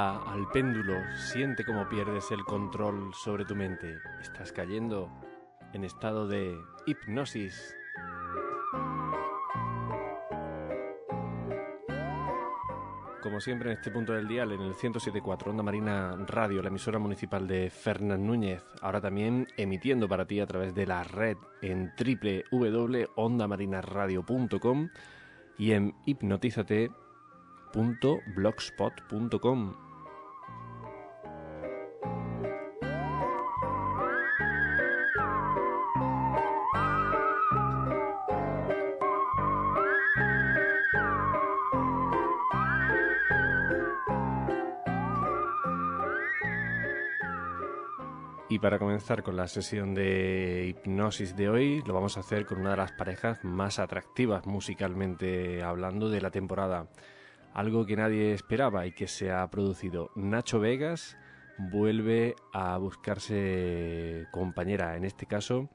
Al péndulo, siente cómo pierdes el control sobre tu mente. Estás cayendo en estado de hipnosis. Como siempre en este punto del dial, en el 107.4 Onda Marina Radio, la emisora municipal de Fernán Núñez, ahora también emitiendo para ti a través de la red en www.ondamarinaradio.com y en hipnotizate.blogspot.com. para comenzar con la sesión de hipnosis de hoy, lo vamos a hacer con una de las parejas más atractivas musicalmente hablando de la temporada. Algo que nadie esperaba y que se ha producido. Nacho Vegas vuelve a buscarse compañera, en este caso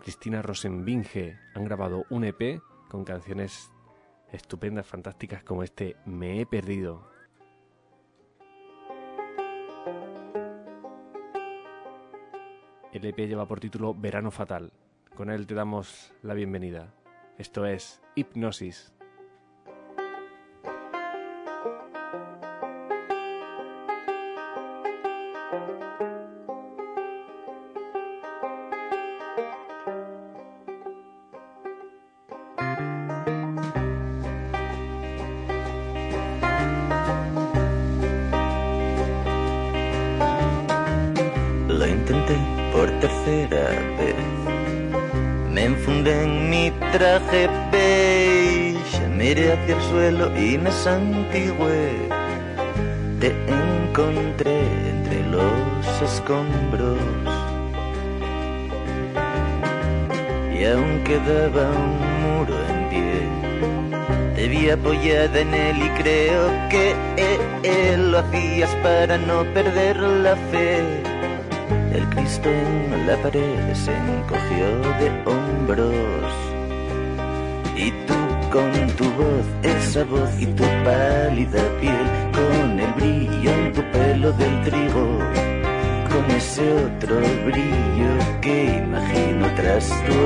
Cristina Rosenbinge. Han grabado un EP con canciones estupendas, fantásticas como este Me he perdido. El EP lleva por título Verano Fatal. Con él te damos la bienvenida. Esto es Hipnosis. Traje beige, miré hacia el suelo y me santigué. Te encontré entre los escombros. Y aún quedaba un muro en pie. Te vi apoyada en él y creo que él lo hacías para no perder la fe. El Cristo en la pared se encogió de hombros. Y tú con tu voz, esa voz y tu pálida piel, con el brillo en tu pelo del trigo, con ese otro brillo que imagino tras tu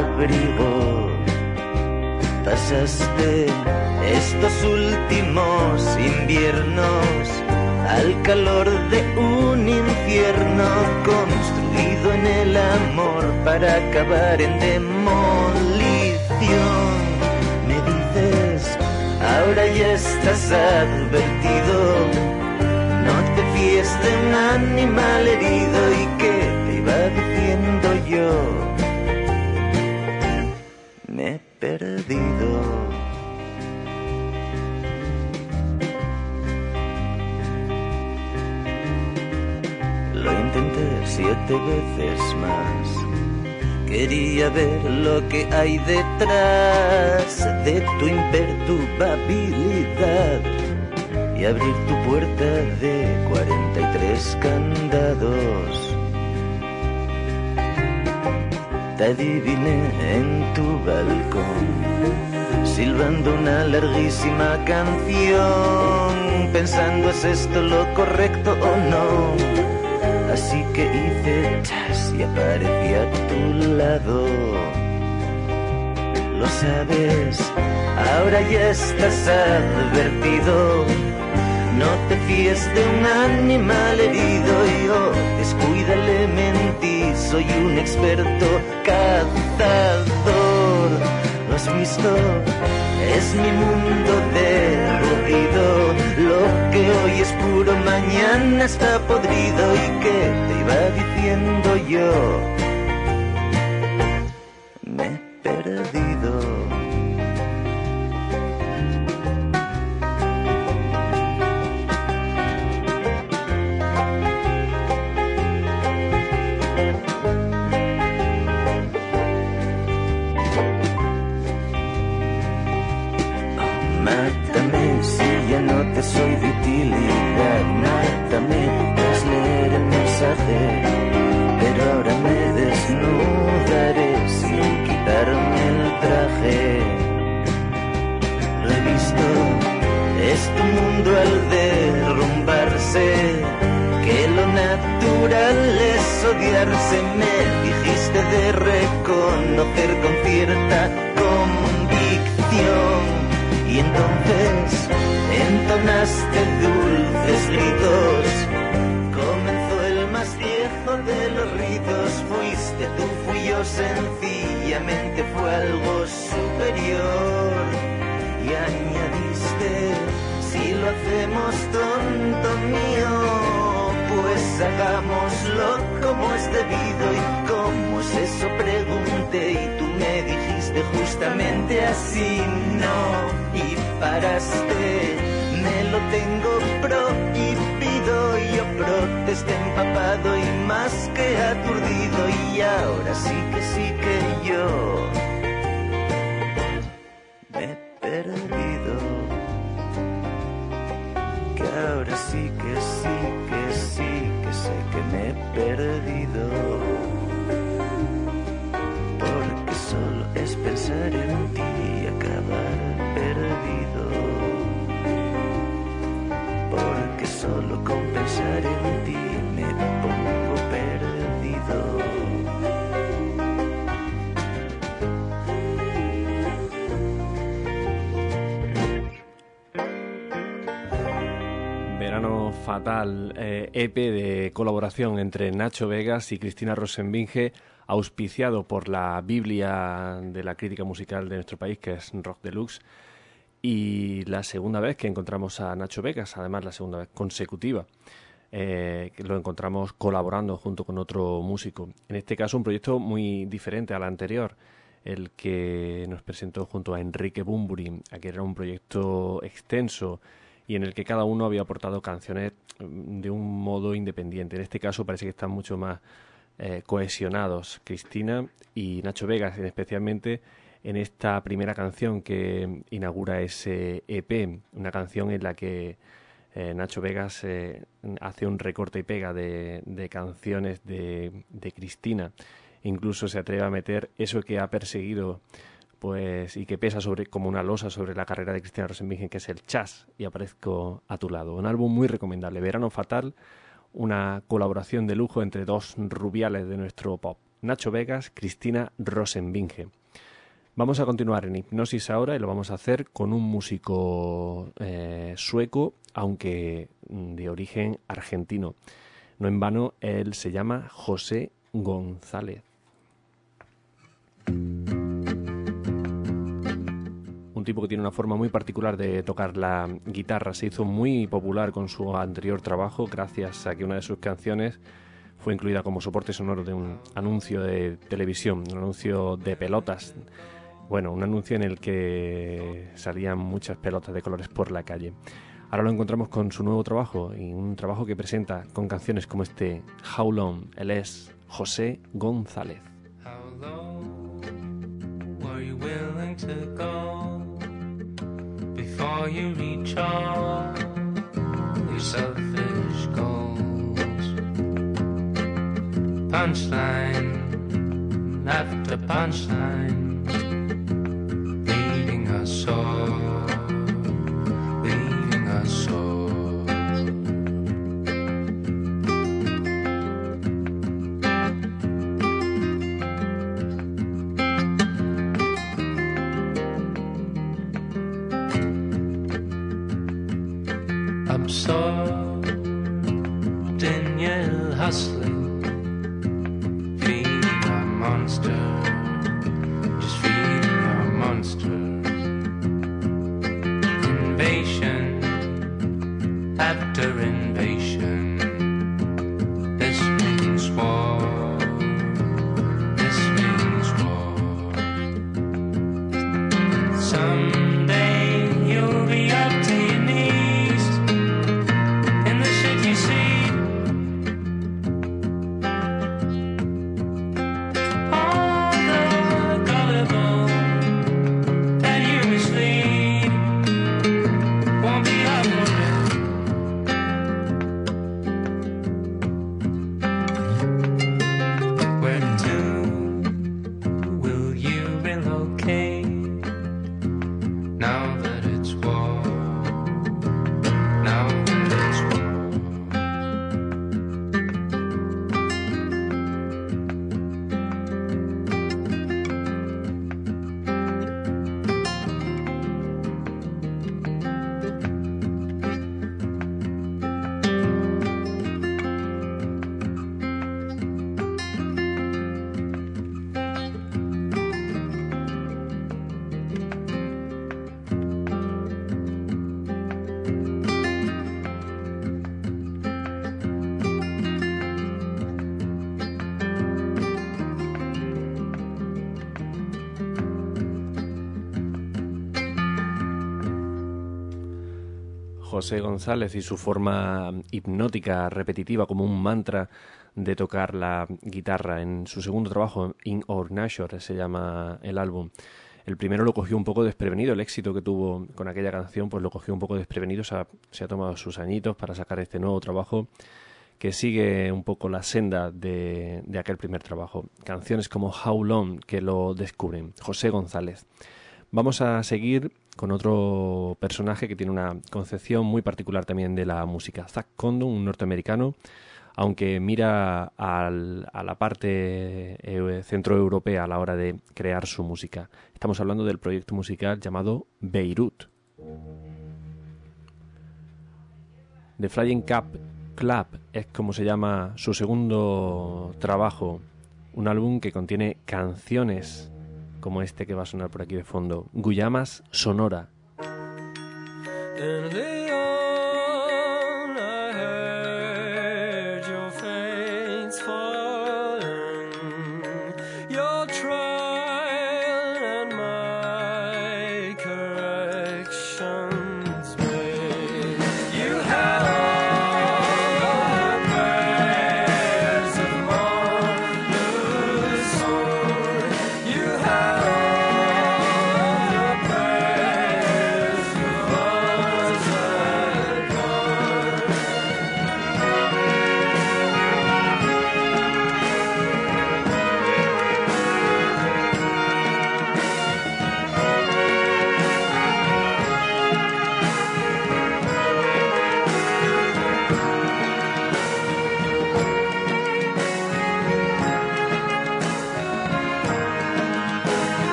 abrigo. Pasaste estos últimos inviernos al calor de un infierno construido en el amor para acabar en demolición. Ahora ya estás advertido, no te fíes de un animal herido y que te iba diciendo yo. Me he perdido. Lo intenté siete veces más. Quería ver lo que hay detrás de tu imperturbabilidad y abrir tu puerta de 43 candados. Te adiviné en tu balcón, silbando una larguísima canción, pensando es esto lo correcto o no. Así que hice chas y aparecí a tu lado. Lo sabes, ahora ya estás advertido. No te fíes de un animal herido y oh, descuídale, mentí, soy un experto cazador. ¿Lo has visto? Es mi mundo derruido. Que hoy es puro, mañana está podrido. ¿Y que te iba diciendo yo? De los ritos. Fuiste tú, fui yo, sencillamente fue algo superior. Y añadiste si lo hacemos tonto mío, pues hagámoslo como es debido y como es eso pregunté y tú me dijiste justamente así no y paraste, me lo tengo prohibido. Yo protesté empapado y más que aturdido. Y ahora sí que sí que yo Fatal, EP eh, e de colaboración entre Nacho Vegas y Cristina Rosenbinge, auspiciado por la Biblia de la crítica musical de nuestro país, que es Rock Deluxe. Y la segunda vez que encontramos a Nacho Vegas, además la segunda vez consecutiva, eh, lo encontramos colaborando junto con otro músico. En este caso, un proyecto muy diferente al anterior, el que nos presentó junto a Enrique Bumburi, que era un proyecto extenso y en el que cada uno había aportado canciones de un modo independiente. En este caso parece que están mucho más eh, cohesionados Cristina y Nacho Vegas, especialmente en esta primera canción que inaugura ese EP, una canción en la que eh, Nacho Vegas eh, hace un recorte y pega de, de canciones de, de Cristina. Incluso se atreve a meter eso que ha perseguido pues y que pesa sobre como una losa sobre la carrera de Cristina Rosenbingen, que es el Chas, y aparezco a tu lado. Un álbum muy recomendable, Verano Fatal, una colaboración de lujo entre dos rubiales de nuestro pop, Nacho Vegas, Cristina Rosenbinge. Vamos a continuar en hipnosis ahora y lo vamos a hacer con un músico eh, sueco, aunque de origen argentino. No en vano, él se llama José González. Un tipo que tiene una forma muy particular de tocar la guitarra. Se hizo muy popular con su anterior trabajo gracias a que una de sus canciones fue incluida como soporte sonoro de un anuncio de televisión, un anuncio de pelotas. Bueno, un anuncio en el que salían muchas pelotas de colores por la calle. Ahora lo encontramos con su nuevo trabajo y un trabajo que presenta con canciones como este How Long. Él es José González. Before you reach all your selfish goals. Punchline after punchline, leading us all, José González y su forma hipnótica, repetitiva, como un mantra de tocar la guitarra. En su segundo trabajo, In Our Nature, se llama el álbum. El primero lo cogió un poco desprevenido, el éxito que tuvo con aquella canción, pues lo cogió un poco desprevenido, se ha, tomado sus añitos para sacar este nuevo trabajo que sigue un poco la senda de, de, aquel primer trabajo. Canciones como How Long que lo descubren. José González. Vamos a seguir con otro personaje que tiene una concepción muy particular también de la música. Zach Condon, un norteamericano aunque mira a la parte eh, centroeuropea a la hora de crear su música. Estamos hablando del proyecto musical llamado Beirut. The Flying Cup Club es como se llama su segundo trabajo, un álbum que contiene canciones como este que va a sonar por aquí de fondo, Guyamas Sonora.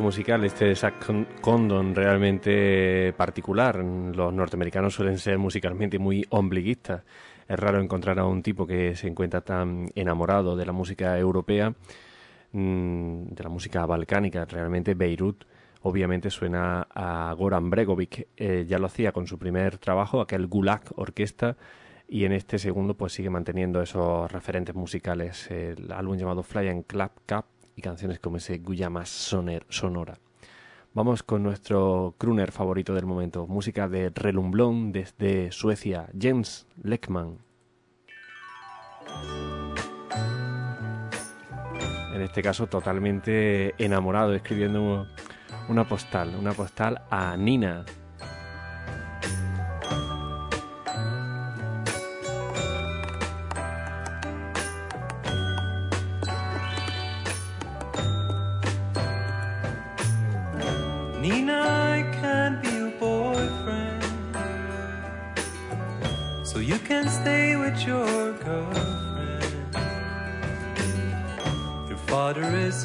Musical, este de Zach Condon, realmente particular. Los norteamericanos suelen ser musicalmente muy ombliguistas. Es raro encontrar a un tipo que se encuentra tan enamorado de la música europea, mm, de la música balcánica. Realmente Beirut obviamente suena a Goran Bregovic. Eh, ya lo hacía con su primer trabajo, aquel Gulag Orquesta, y en este segundo pues sigue manteniendo esos referentes musicales. El álbum llamado Fly and Clap Cup y canciones como ese Guyama Soner, Sonora. Vamos con nuestro crooner favorito del momento, música de Relumblón desde Suecia, James Leckman. En este caso totalmente enamorado, escribiendo una postal, una postal a Nina, Nina,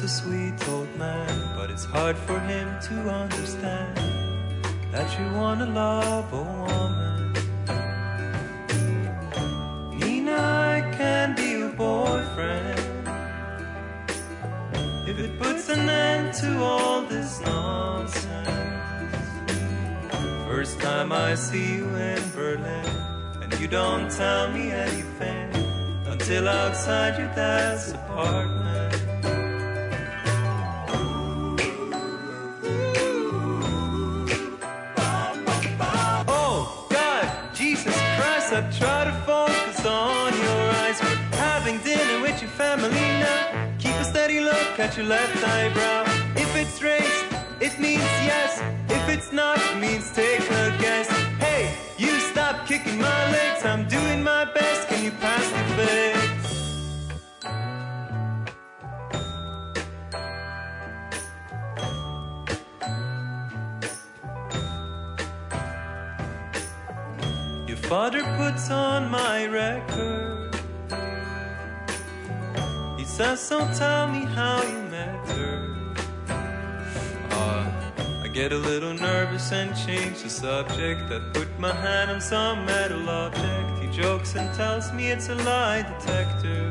a sweet old man, but it's hard for him to understand that you wanna love a woman. Nina, I can be your boyfriend. If it puts an end to all this nonsense. First time I see you in Berlin, and you don't tell me anything until outside your dad's apartment. I try to focus on your eyes. We're having dinner with your family now. Keep a steady look at your left eyebrow. If it's raised, it means yes. If it's not, it means take a guess. Hey, you stop kicking my legs. I'm doing my best. Can you pass the fix? Father puts on my record. He says, So tell me how you met her. Uh, I get a little nervous and change the subject. I put my hand on some metal object. He jokes and tells me it's a lie detector.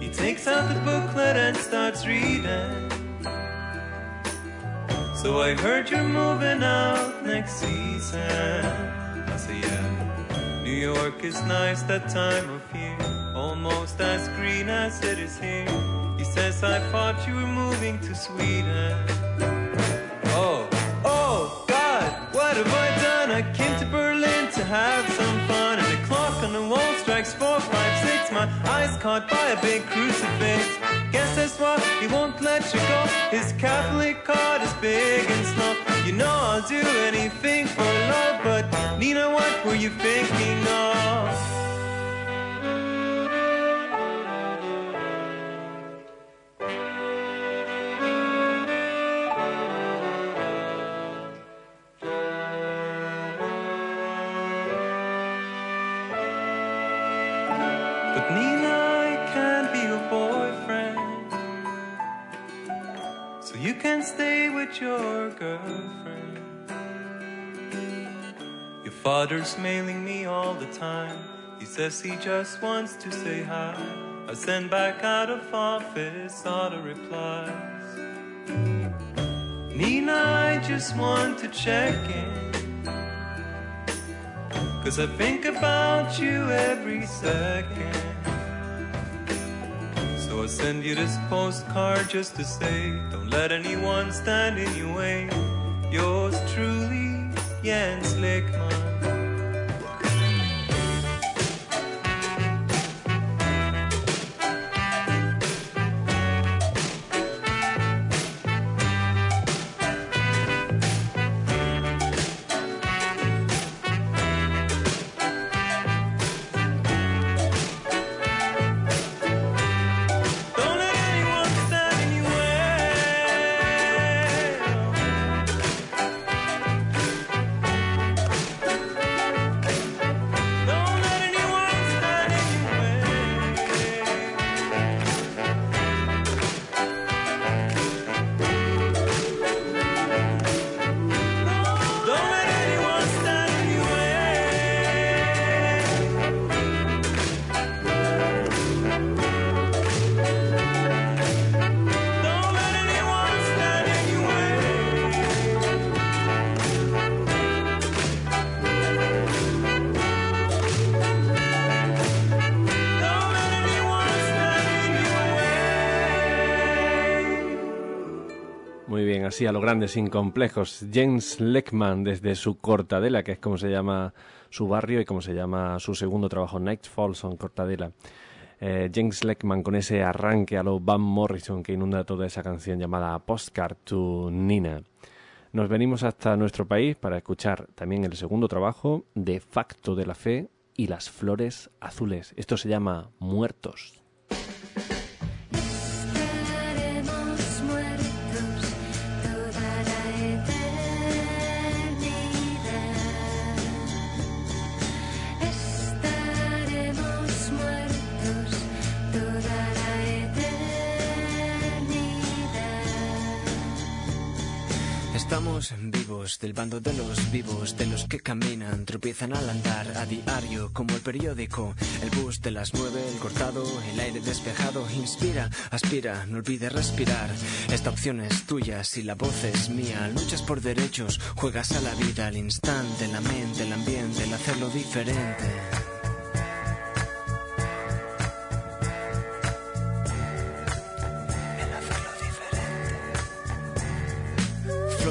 He takes out the booklet and starts reading. So I heard you're moving out next season. I say, yeah. New York is nice that time of year, almost as green as it is here. He says, I thought you were moving to Sweden. Oh, oh, God, what have I done? I came to Berlin to have six. My eyes caught by a big crucifix. Guess that's why he won't let you go. His Catholic heart is big and slow. You know I'll do anything for love, but Nina, what were you thinking of? But Nina, I can't be your boyfriend. So you can stay with your girlfriend. Your father's mailing me all the time. He says he just wants to say hi. I send back out of office the replies. Nina, I just want to check in. Cause I think about you every second. So I send you this postcard just to say, don't let anyone stand in your way. Yours truly, Jens Lickman. Así a lo grande, sin complejos. James Leckman desde su Cortadela, que es como se llama su barrio y como se llama su segundo trabajo, Night Falls on Cortadela. Eh, James Leckman con ese arranque a lo Van Morrison que inunda toda esa canción llamada Postcard to Nina. Nos venimos hasta nuestro país para escuchar también el segundo trabajo de Facto de la Fe y las Flores Azules. Esto se llama Muertos. Estamos vivos, del bando de los vivos, de los que caminan, tropiezan al andar a diario, como el periódico. El bus de las nueve, el cortado, el aire despejado, inspira, aspira, no olvides respirar. Esta opción es tuya, si la voz es mía, luchas por derechos, juegas a la vida, al instante, la mente, el ambiente, el hacerlo diferente.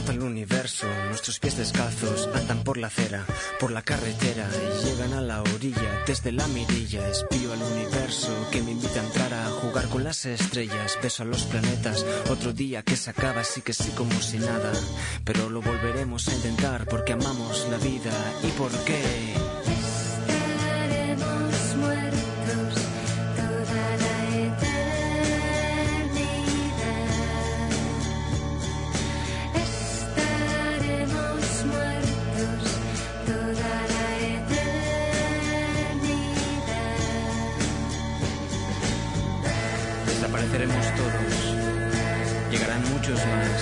El universo, nuestros pies descalzos andan por la acera, por la carretera y llegan a la orilla. Desde la mirilla espío al universo que me invita a entrar a jugar con las estrellas. Beso a los planetas, otro día que se acaba, así que sí como si nada. Pero lo volveremos a intentar porque amamos la vida y por Desapareceremos todos. Llegarán muchos más.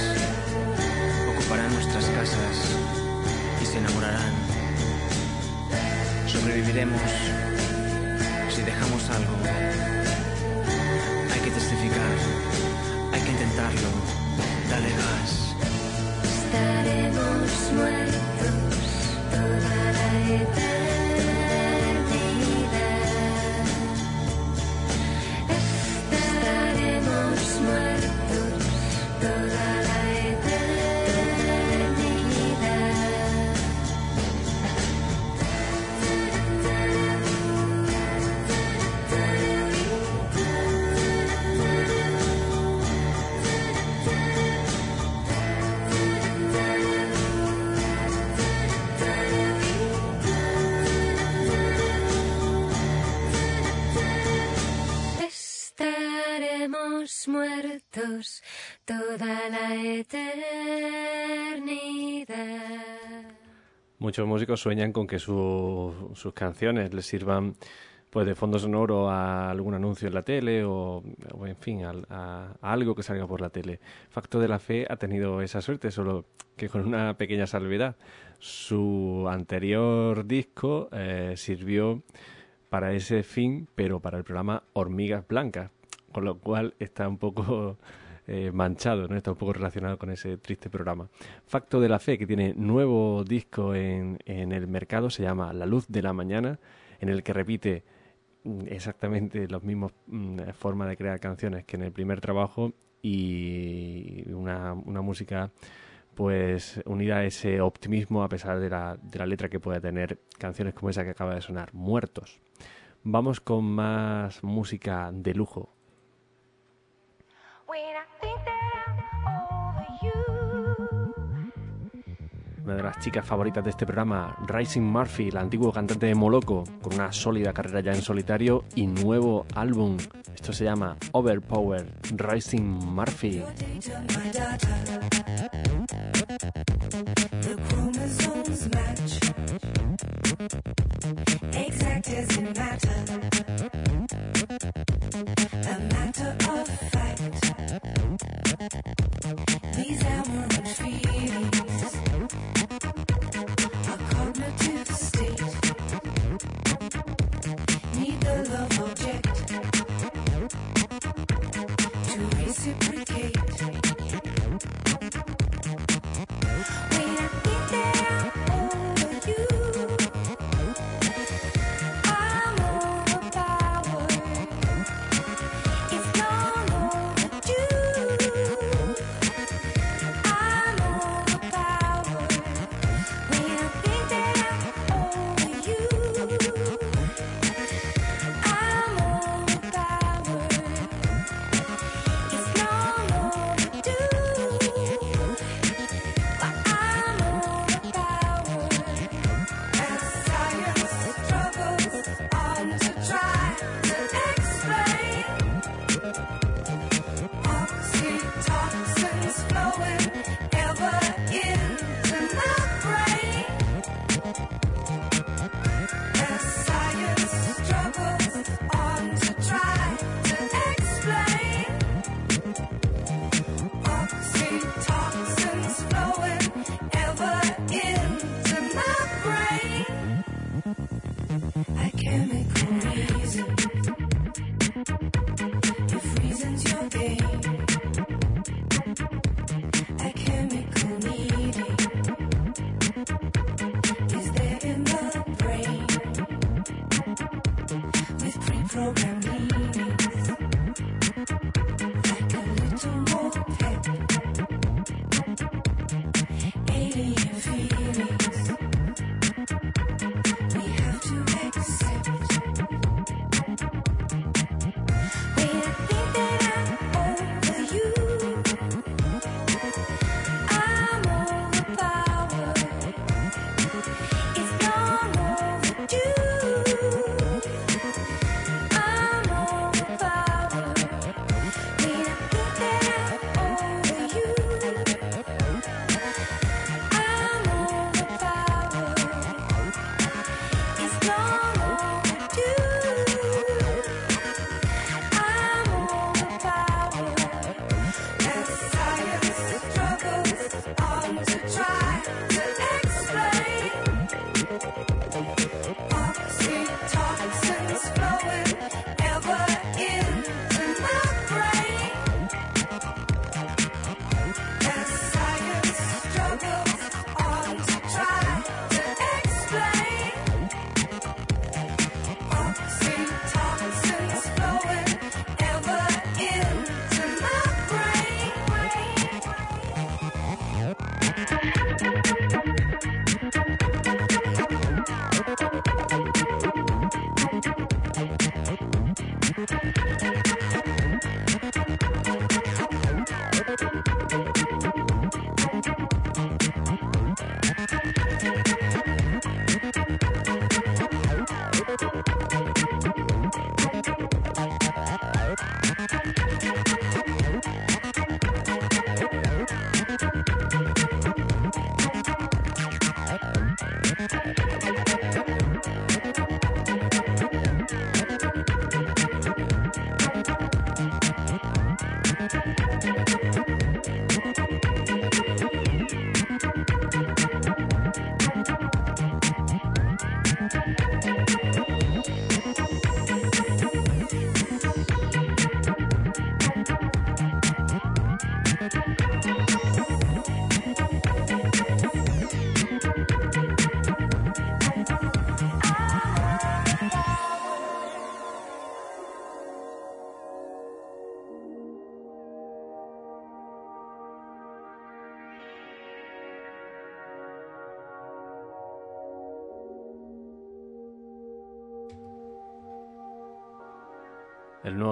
Ocuparán nuestras casas y se enamorarán. Sobreviviremos si dejamos algo. Hay que testificar. Hay que intentarlo. Dale gas. Estaremos muertos toda la eternidad. Muchos músicos sueñan con que su- sus canciones les sirvan pues de fondo sonoro a algún anuncio en la tele o, o, en fin, a, a algo que salga por la tele. Facto de la Fe ha tenido esa suerte, solo que con una pequeña salvedad. Su anterior disco eh, sirvió para ese fin, pero para el programa Hormigas Blancas, con lo cual está un poco eh, manchado, ¿no? está un poco relacionado con ese triste programa. Facto de la Fe, que tiene nuevo disco en, en el mercado, se llama La Luz de la Mañana, en el que repite mm, exactamente las mismas mm, formas de crear canciones que en el primer trabajo y una, una música pues unida a ese optimismo a pesar de la, de la letra que puede tener canciones como esa que acaba de sonar, Muertos. Vamos con más música de lujo. Una de las chicas favoritas de este programa, Rising Murphy, la antigua cantante de Moloco, con una sólida carrera ya en solitario y nuevo álbum. Esto se llama Overpower, Rising Murphy. Need the love object to reciprocate.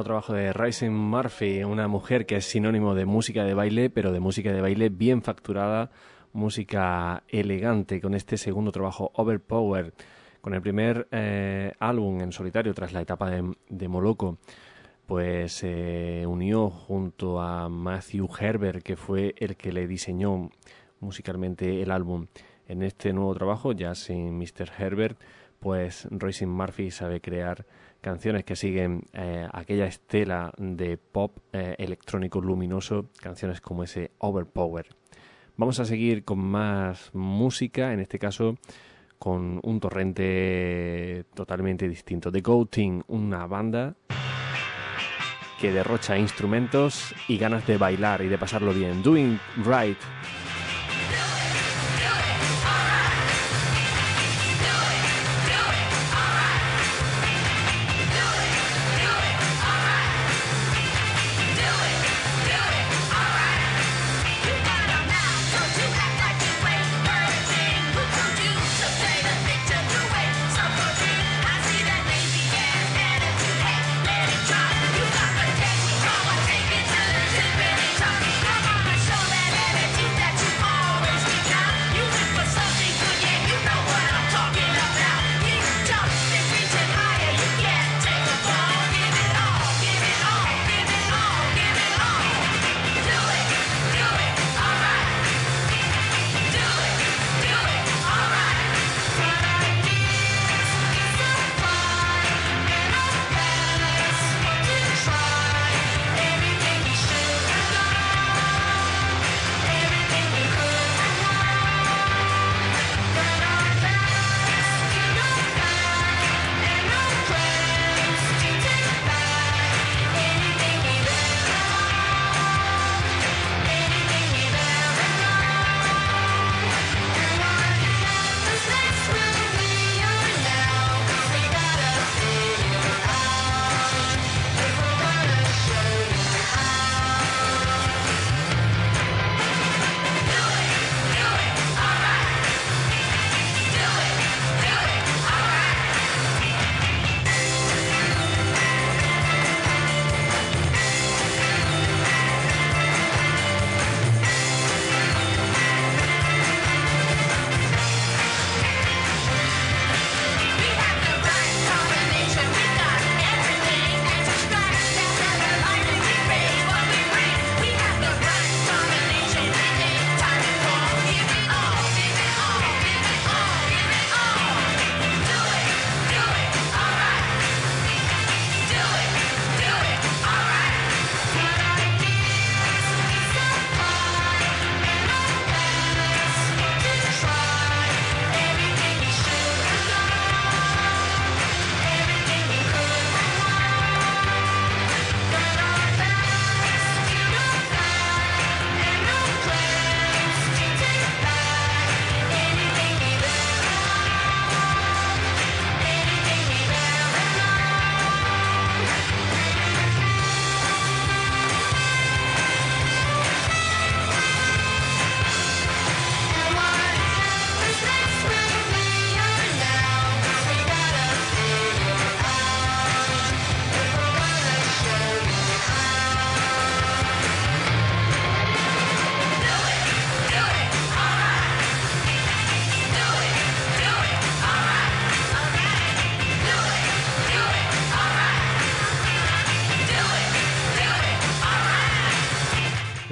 Trabajo de Rising Murphy, una mujer que es sinónimo de música de baile, pero de música de baile bien facturada, música elegante, con este segundo trabajo, Overpower, con el primer eh, álbum en solitario tras la etapa de, de Moloco, pues se unió junto a Matthew Herbert, que fue el que le diseñó musicalmente el álbum. En este nuevo trabajo, ya sin Mr. Herbert, pues Royce Murphy sabe crear canciones que siguen eh, aquella estela de pop eh, electrónico luminoso, canciones como ese Overpower. Vamos a seguir con más música, en este caso con un torrente totalmente distinto. The Go Team, una banda que derrocha instrumentos y ganas de bailar y de pasarlo bien. Doing Right.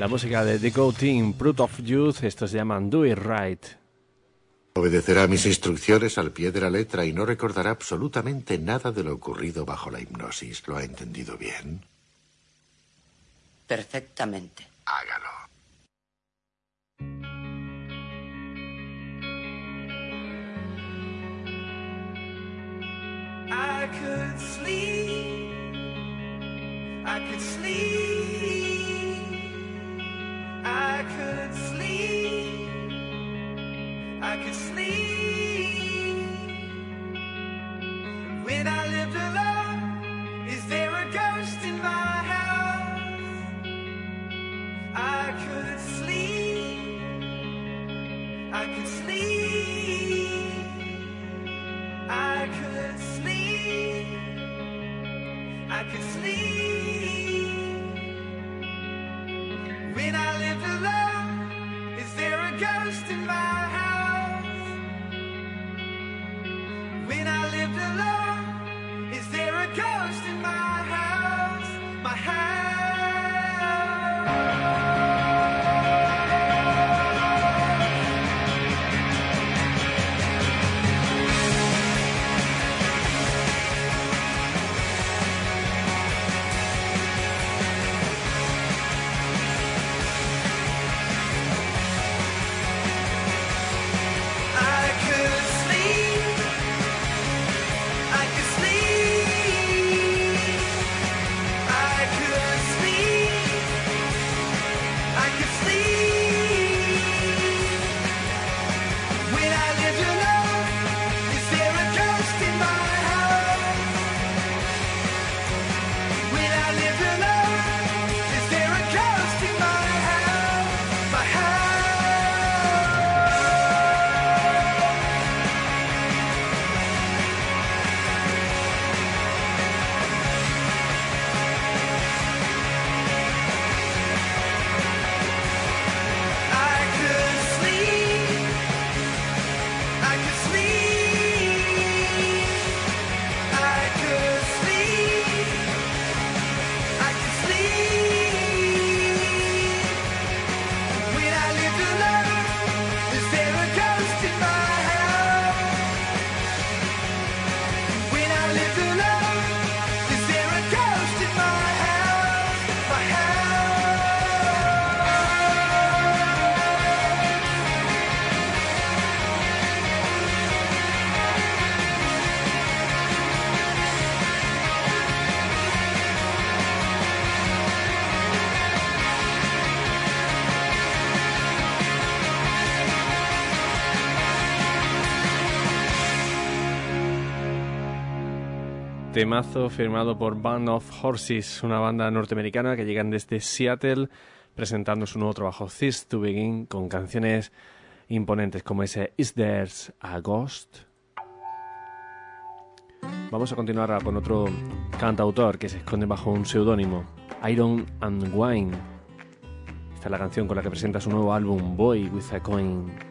Música de The Go Team, Fruit of Youth, estos se llaman Do It Right. Obedecerá mis instrucciones al pie de la letra y no recordará absolutamente nada de lo ocurrido bajo la hipnosis. ¿Lo ha entendido bien? Perfectamente. Hágalo. I could sleep. I could sleep. Temazo firmado por Band of Horses, una banda norteamericana que llegan desde Seattle presentando su nuevo trabajo This to Begin con canciones imponentes como ese Is There's a Ghost? Vamos a continuar con otro cantautor que se esconde bajo un seudónimo, Iron and Wine. Esta es la canción con la que presenta su nuevo álbum Boy with a Coin.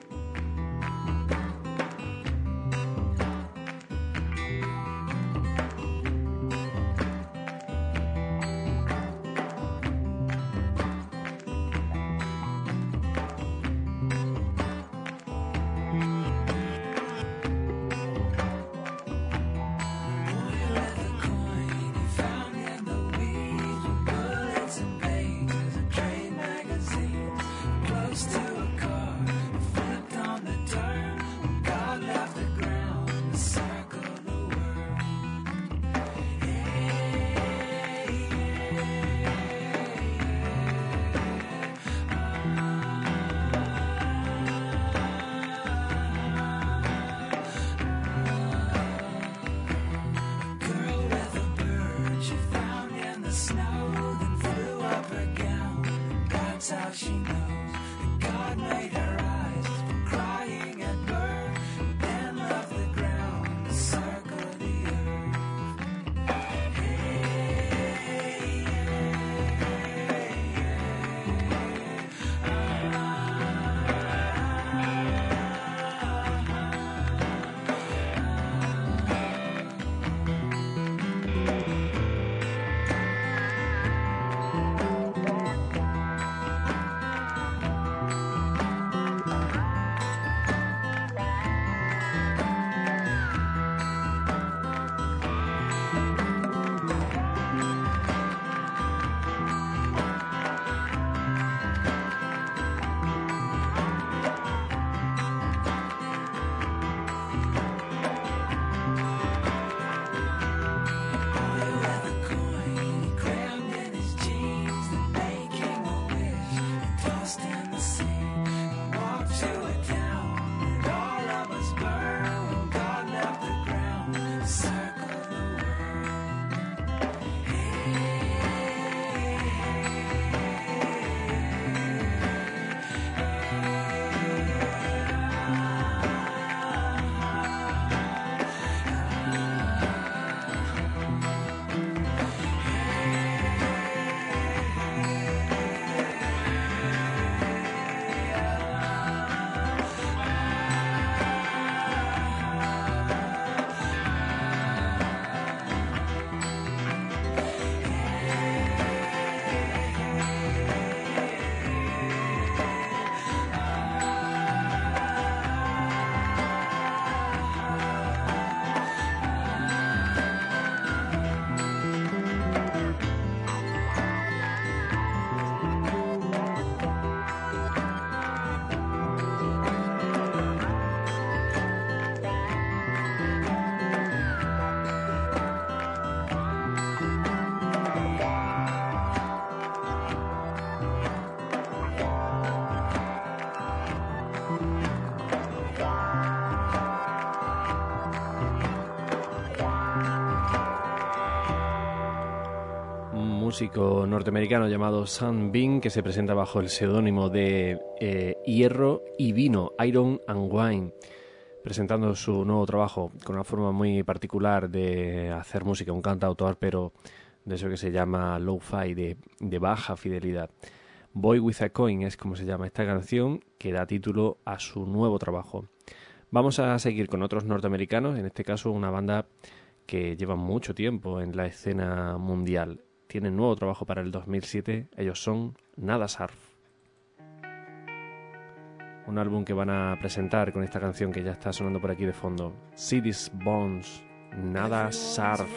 Músico norteamericano llamado Sam Bean, que se presenta bajo el seudónimo de eh, Hierro y Vino, Iron and Wine, presentando su nuevo trabajo con una forma muy particular de hacer música, un cantautor, pero de eso que se llama low-fi, de, de baja fidelidad. Boy with a Coin es como se llama esta canción, que da título a su nuevo trabajo. Vamos a seguir con otros norteamericanos, en este caso una banda que lleva mucho tiempo en la escena mundial. Tienen nuevo trabajo para el 2007, ellos son Nada Surf. Un álbum que van a presentar con esta canción que ya está sonando por aquí de fondo. Cities Bones, Nada Surf.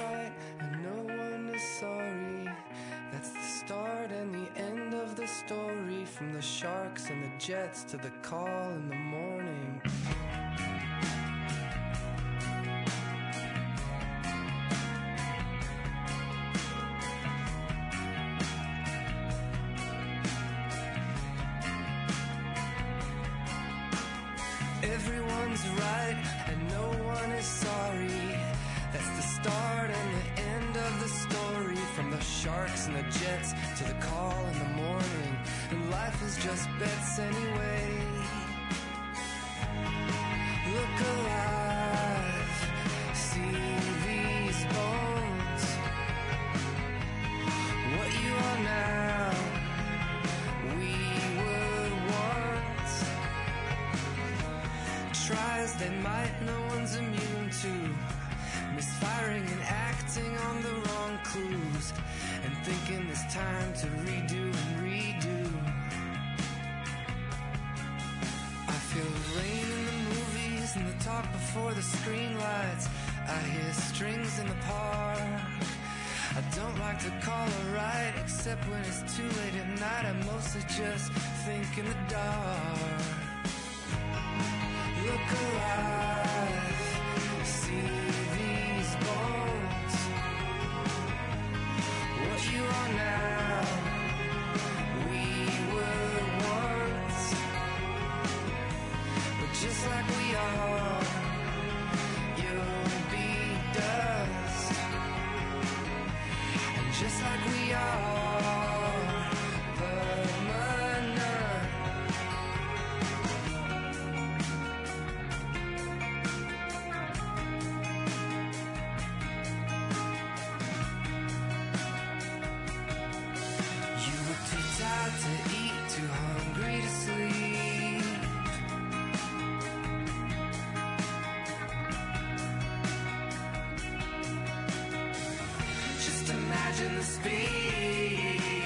engine speed.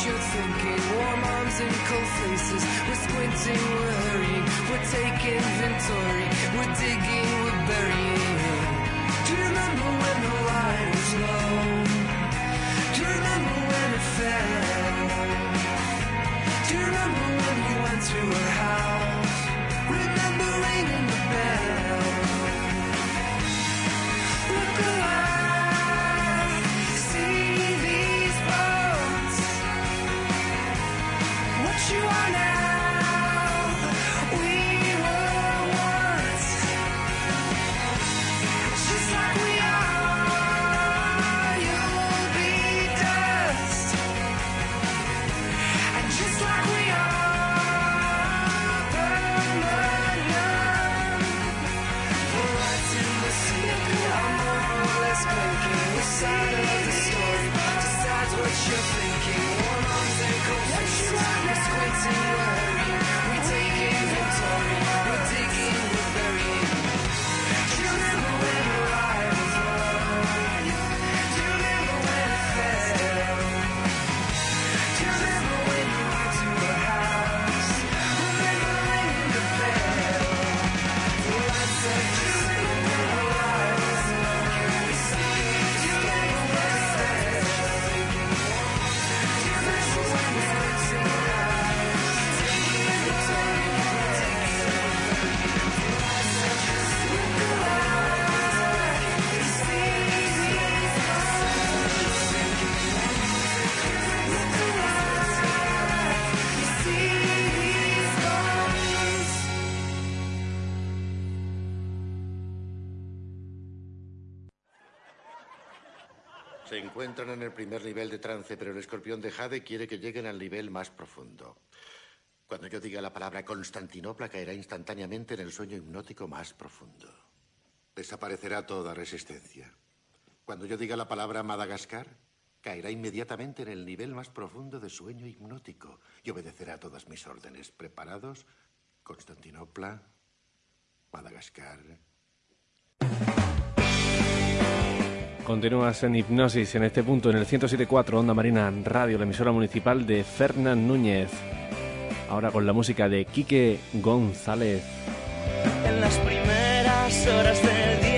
You're thinking? Warm arms and cold faces. We're squinting, we're hurrying. We're taking inventory. We're digging, we're burying. Do you remember when the light was low? Do you remember when it fell? Do you remember when we went to her house? Remember ringing the bell? Encuentran en el primer nivel de trance, pero el escorpión de Jade quiere que lleguen al nivel más profundo. Cuando yo diga la palabra Constantinopla, caerá instantáneamente en el sueño hipnótico más profundo. Desaparecerá toda resistencia. Cuando yo diga la palabra Madagascar, caerá inmediatamente en el nivel más profundo de sueño hipnótico y obedecerá todas mis órdenes. ¿Preparados? Constantinopla, Madagascar. Continúas en hipnosis en este punto en el 107.4 Onda Marina Radio, la emisora municipal de Fernán Núñez. Ahora con la música de Quique González. En las primeras horas del día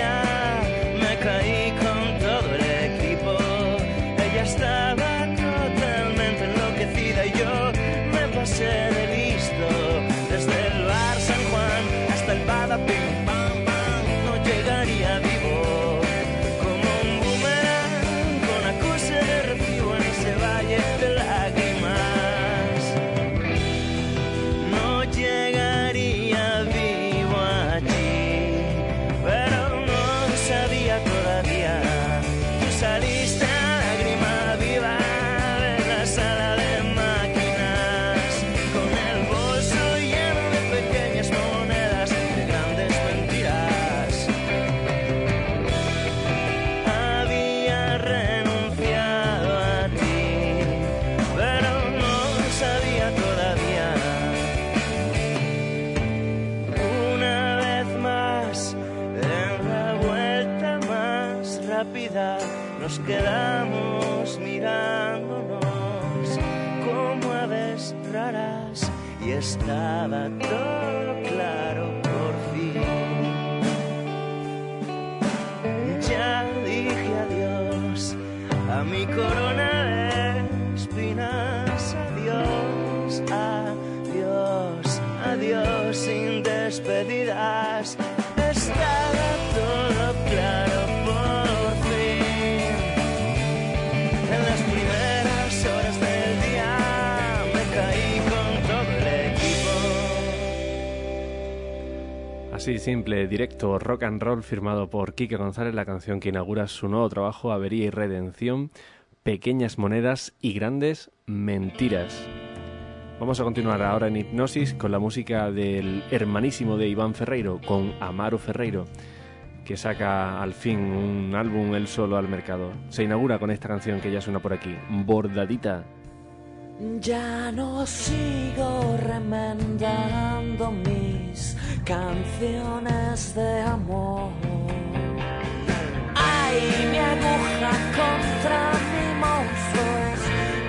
Así simple, directo, rock and roll firmado por Quique González, la canción que inaugura su nuevo trabajo Avería y Redención, Pequeñas Monedas y Grandes Mentiras. Vamos a continuar ahora en hipnosis con la música del hermanísimo de Iván Ferreiro, con Amaro Ferreiro, que saca al fin un álbum él solo al mercado. Se inaugura con esta canción que ya suena por aquí, Bordadita. Ya no sigo remendando mis canciones de amor. Ay, mi aguja contra mi monstruo.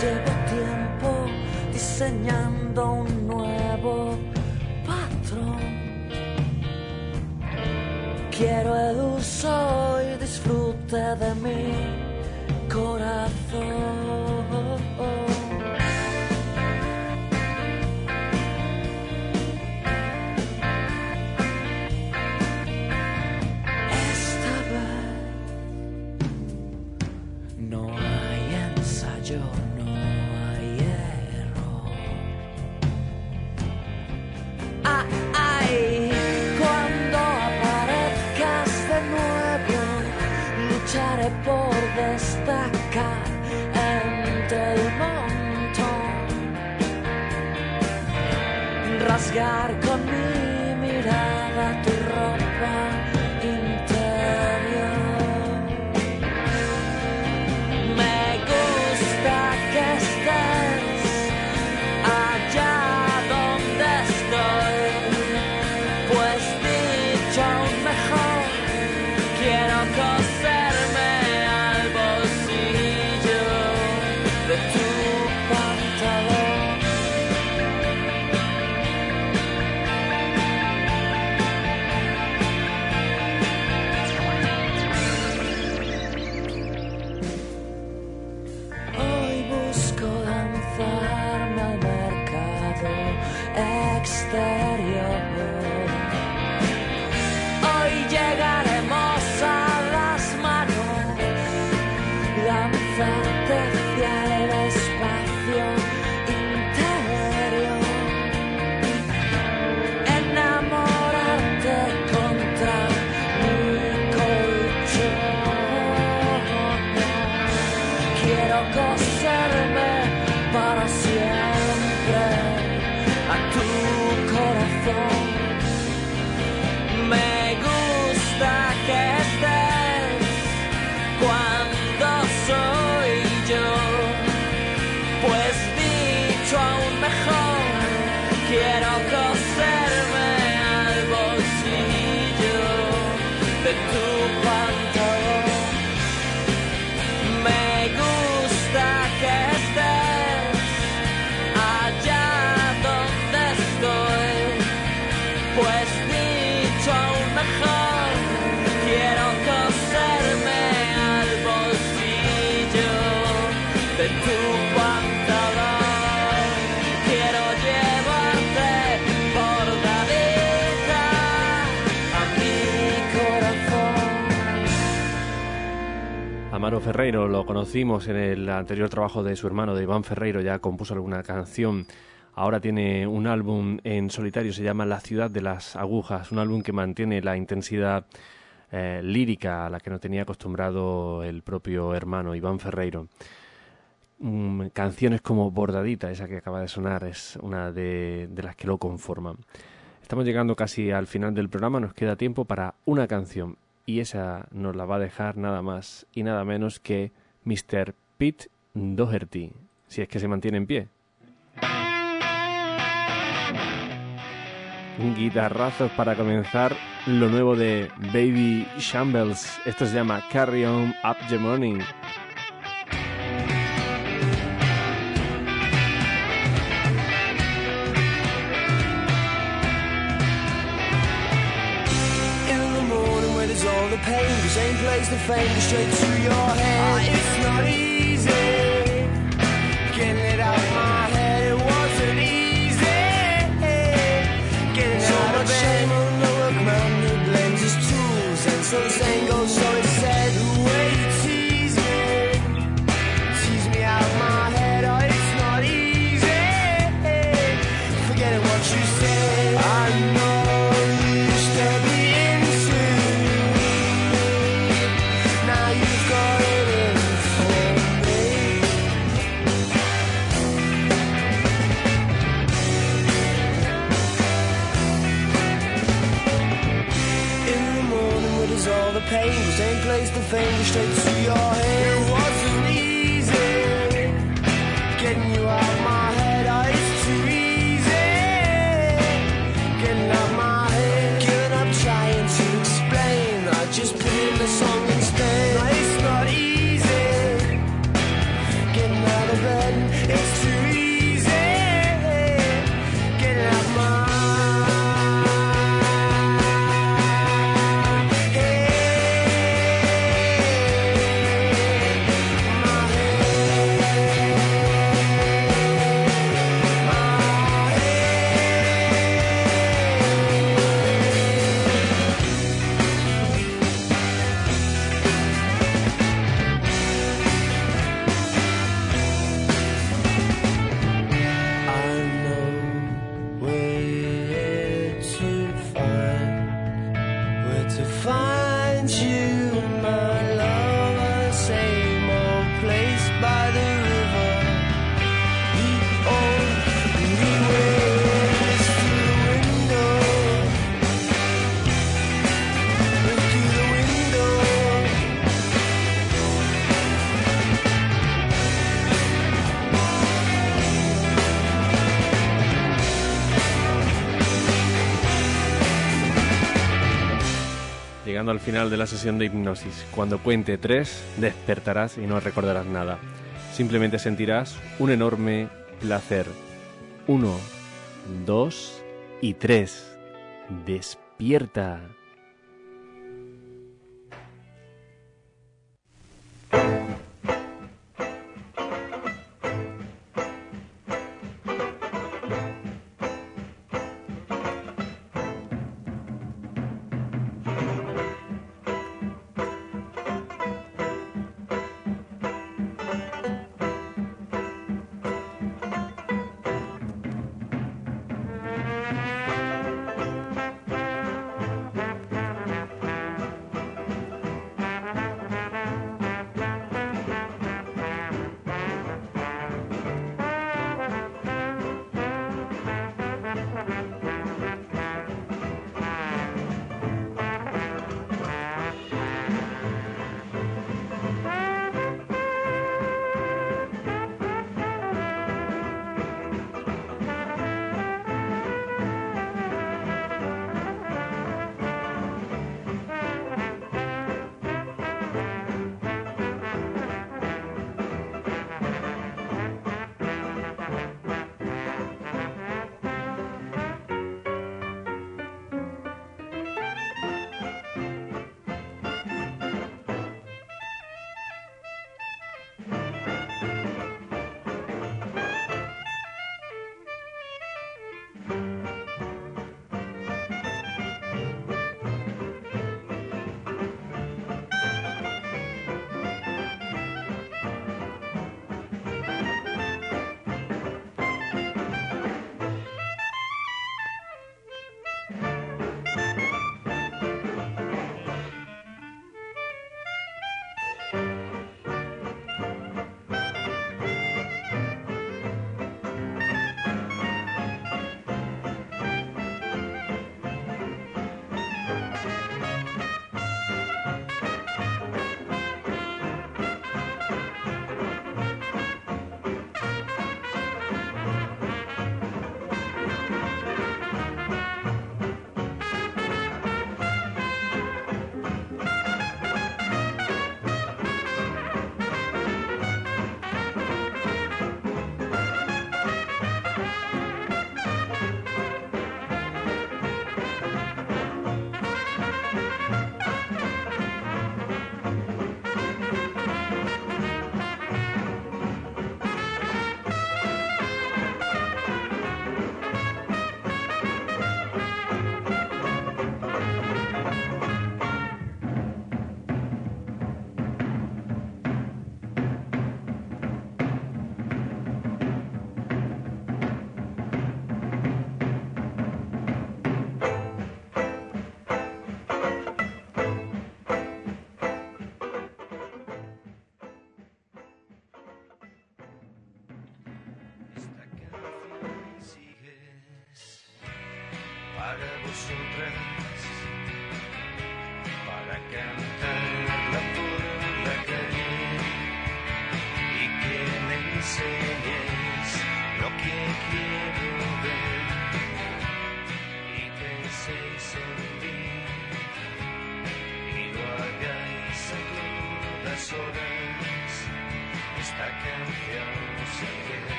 Llevo tiempo diseñando un nuevo patrón. Quiero el uso y disfrute de mi corazón. Rasgar con Ferreiro lo conocimos en el anterior trabajo de su hermano, de Iván Ferreiro, ya compuso alguna canción. Ahora tiene un álbum en solitario, se llama La ciudad de las agujas, un álbum que mantiene la intensidad eh, lírica a la que no tenía acostumbrado el propio hermano Iván Ferreiro. Mm, canciones como Bordadita, esa que acaba de sonar, es una de, de las que lo conforman. Estamos llegando casi al final del programa, nos queda tiempo para una canción y esa nos la va a dejar nada más y nada menos que Mr. Pete Doherty, si es que se mantiene en pie. Guitarrazos para comenzar lo nuevo de Baby Shambles. Esto se llama Carry On Up the Morning. fade the streets Al final de la sesión de hipnosis, cuando cuente tres, despertarás y no recordarás nada. Simplemente sentirás un enorme placer. Uno, dos y tres. Despierta.